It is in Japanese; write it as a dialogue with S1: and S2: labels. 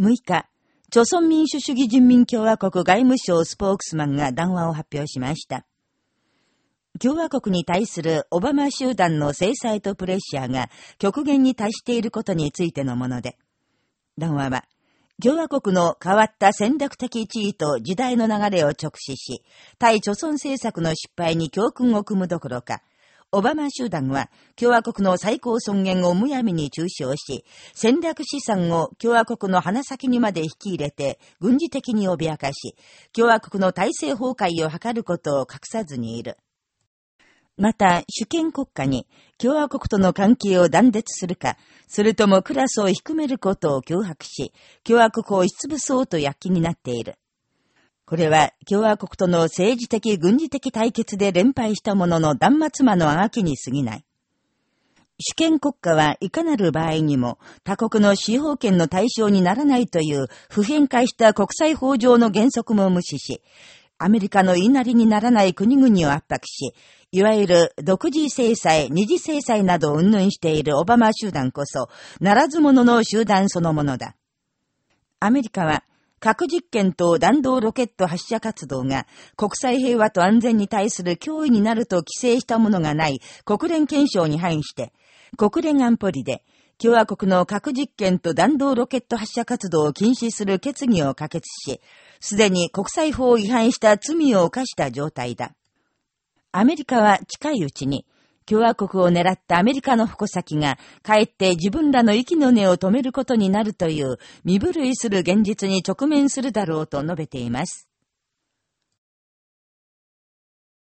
S1: 6日、朝鮮民主主義人民共和国外務省スポークスマンが談話を発表しました。共和国に対するオバマ集団の制裁とプレッシャーが極限に達していることについてのもので、談話は、共和国の変わった戦略的地位と時代の流れを直視し、対貯村政策の失敗に教訓を組むどころか、オバマ集団は共和国の最高尊厳をむやみに中傷し、戦略資産を共和国の鼻先にまで引き入れて軍事的に脅かし、共和国の体制崩壊を図ることを隠さずにいる。また、主権国家に共和国との関係を断絶するか、それともクラスを低めることを脅迫し、共和国を押しつぶそうと躍起になっている。これは共和国との政治的軍事的対決で連敗したものの断末魔のあがきに過ぎない。主権国家はいかなる場合にも他国の司法権の対象にならないという普遍化した国際法上の原則も無視し、アメリカの言いなりにならない国々を圧迫し、いわゆる独自制裁、二次制裁などを云々しているオバマ集団こそ、ならず者の集団そのものだ。アメリカは、核実験と弾道ロケット発射活動が国際平和と安全に対する脅威になると規制したものがない国連憲章に反して、国連安保理で共和国の核実験と弾道ロケット発射活動を禁止する決議を可決し、すでに国際法を違反した罪を犯した状態だ。アメリカは近いうちに、共和国を狙ったアメリカの矛先が、かえって自分らの息の根を止めることになるという、身震いする現実に直面するだろうと述べています。